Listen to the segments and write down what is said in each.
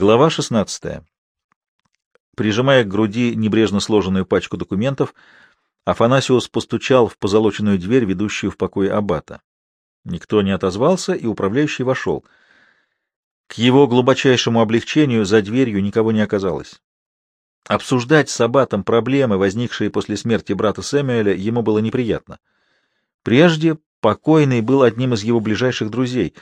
Глава 16. Прижимая к груди небрежно сложенную пачку документов, Афанасиус постучал в позолоченную дверь, ведущую в покой аббата. Никто не отозвался, и управляющий вошел. К его глубочайшему облегчению за дверью никого не оказалось. Обсуждать с аббатом проблемы, возникшие после смерти брата Сэмюэля, ему было неприятно. Прежде покойный был одним из его ближайших друзей.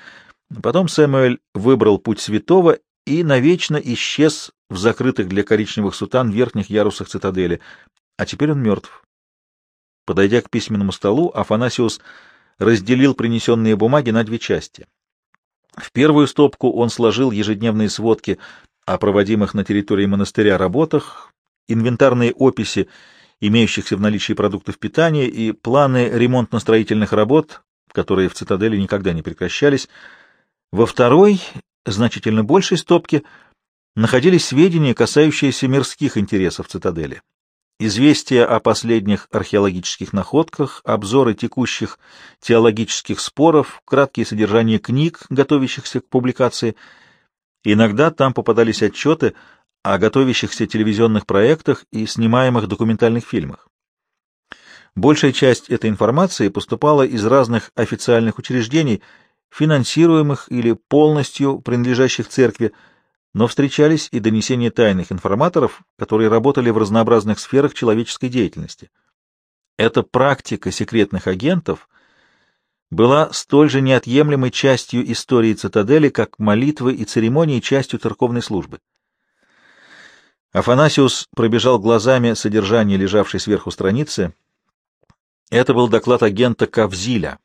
Потом Сэмюэль выбрал путь святого и навечно исчез в закрытых для коричневых сутан верхних ярусах цитадели, а теперь он мертв. Подойдя к письменному столу, Афанасиус разделил принесенные бумаги на две части. В первую стопку он сложил ежедневные сводки о проводимых на территории монастыря работах, инвентарные описи имеющихся в наличии продуктов питания и планы ремонтно-строительных работ, которые в цитадели никогда не прекращались. Во второй значительно большей стопке находились сведения, касающиеся мирских интересов цитадели. Известия о последних археологических находках, обзоры текущих теологических споров, краткие содержания книг, готовящихся к публикации. Иногда там попадались отчеты о готовящихся телевизионных проектах и снимаемых документальных фильмах. Большая часть этой информации поступала из разных официальных учреждений, финансируемых или полностью принадлежащих церкви, но встречались и донесения тайных информаторов, которые работали в разнообразных сферах человеческой деятельности. Эта практика секретных агентов была столь же неотъемлемой частью истории цитадели, как молитвы и церемонии частью церковной службы. Афанасиус пробежал глазами содержание лежавшей сверху страницы. Это был доклад агента Кавзиля,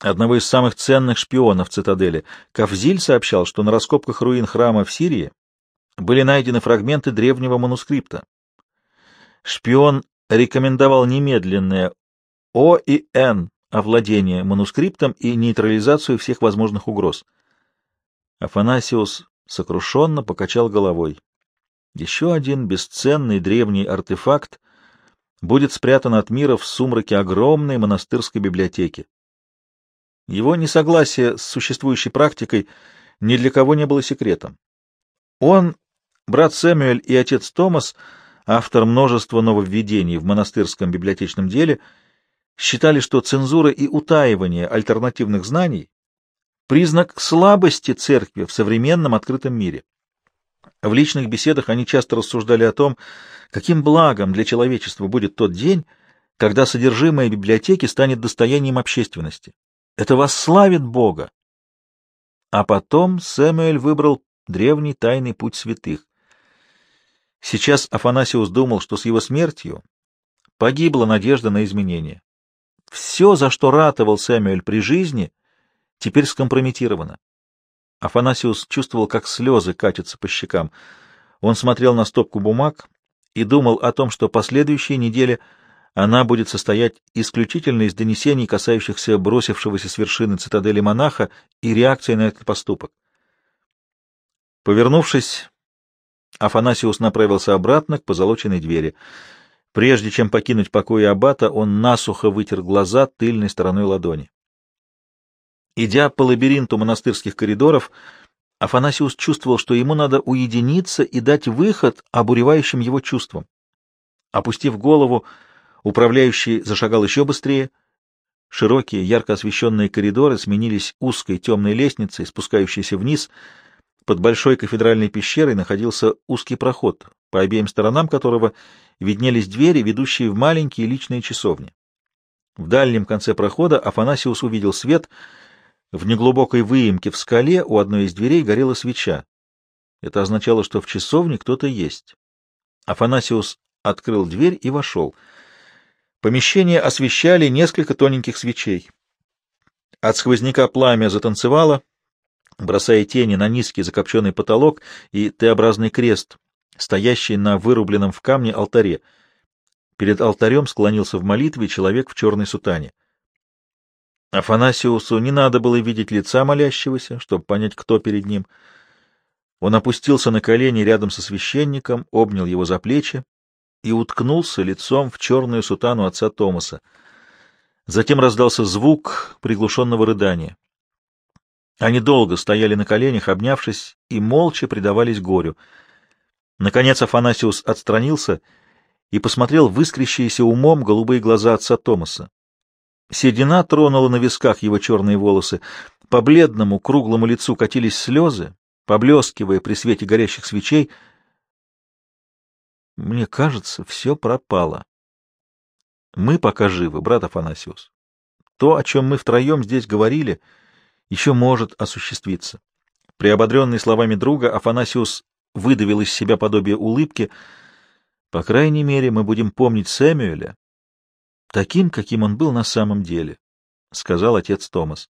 одного из самых ценных шпионов цитадели. Кавзиль сообщал, что на раскопках руин храма в Сирии были найдены фрагменты древнего манускрипта. Шпион рекомендовал немедленное О и Н овладение манускриптом и нейтрализацию всех возможных угроз. Афанасиус сокрушенно покачал головой. Еще один бесценный древний артефакт будет спрятан от мира в сумраке огромной монастырской библиотеки. Его несогласие с существующей практикой ни для кого не было секретом. Он, брат Сэмюэль и отец Томас, автор множества нововведений в монастырском библиотечном деле, считали, что цензура и утаивание альтернативных знаний — признак слабости церкви в современном открытом мире. В личных беседах они часто рассуждали о том, каким благом для человечества будет тот день, когда содержимое библиотеки станет достоянием общественности. Это восславит Бога. А потом Сэмюэль выбрал древний тайный путь святых. Сейчас Афанасиус думал, что с его смертью погибла надежда на изменение. Все, за что ратовал Сэмюэль при жизни, теперь скомпрометировано. Афанасиус чувствовал, как слезы катятся по щекам. Он смотрел на стопку бумаг и думал о том, что последующие недели — она будет состоять исключительно из донесений, касающихся бросившегося с вершины цитадели монаха и реакции на этот поступок. Повернувшись, Афанасиус направился обратно к позолоченной двери. Прежде чем покинуть покои аббата, он насухо вытер глаза тыльной стороной ладони. Идя по лабиринту монастырских коридоров, Афанасиус чувствовал, что ему надо уединиться и дать выход обуревающим его чувствам. Опустив голову, Управляющий зашагал еще быстрее. Широкие, ярко освещенные коридоры сменились узкой темной лестницей, спускающейся вниз. Под большой кафедральной пещерой находился узкий проход, по обеим сторонам которого виднелись двери, ведущие в маленькие личные часовни. В дальнем конце прохода Афанасиус увидел свет. В неглубокой выемке в скале у одной из дверей горела свеча. Это означало, что в часовне кто-то есть. Афанасиус открыл дверь и вошел — Помещение освещали несколько тоненьких свечей. От сквозняка пламя затанцевало, бросая тени на низкий закопченный потолок и Т-образный крест, стоящий на вырубленном в камне алтаре. Перед алтарем склонился в молитве человек в черной сутане. Афанасиусу не надо было видеть лица молящегося, чтобы понять, кто перед ним. Он опустился на колени рядом со священником, обнял его за плечи и уткнулся лицом в черную сутану отца Томаса. Затем раздался звук приглушенного рыдания. Они долго стояли на коленях, обнявшись, и молча предавались горю. Наконец Афанасиус отстранился и посмотрел в искрящиеся умом голубые глаза отца Томаса. Седина тронула на висках его черные волосы, по бледному круглому лицу катились слезы, поблескивая при свете горящих свечей. Мне кажется, все пропало. Мы пока живы, брат Афанасиус. То, о чем мы втроем здесь говорили, еще может осуществиться. Приободренный словами друга, Афанасиус выдавил из себя подобие улыбки. По крайней мере, мы будем помнить Сэмюэля таким, каким он был на самом деле, — сказал отец Томас.